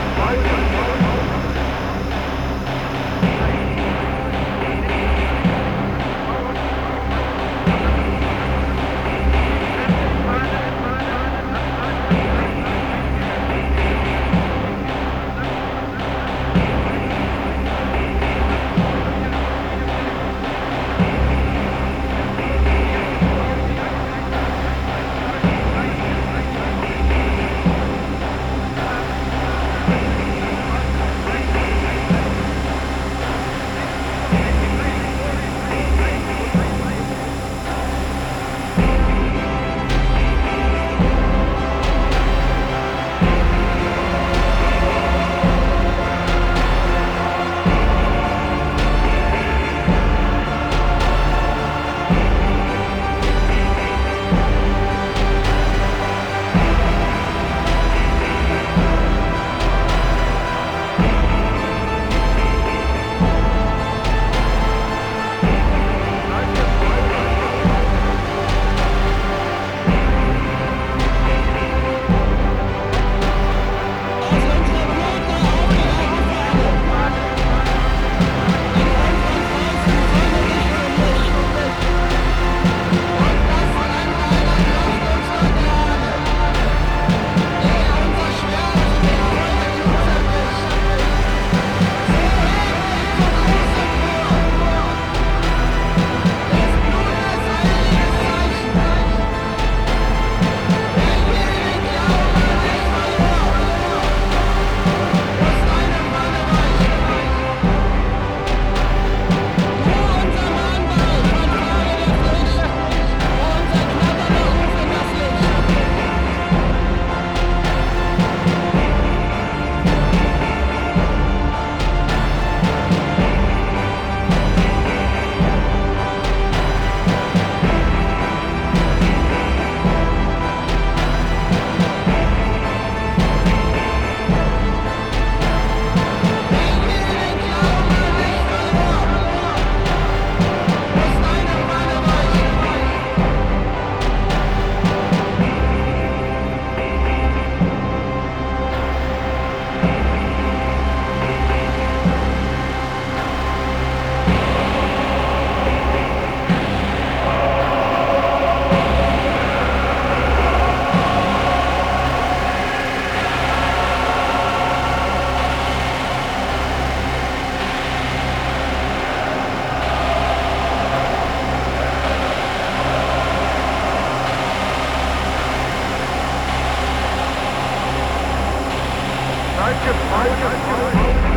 Bye. Sergeant Sergeant